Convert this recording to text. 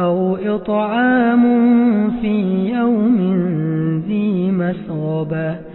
أو إطعام في يوم ذي مسغبة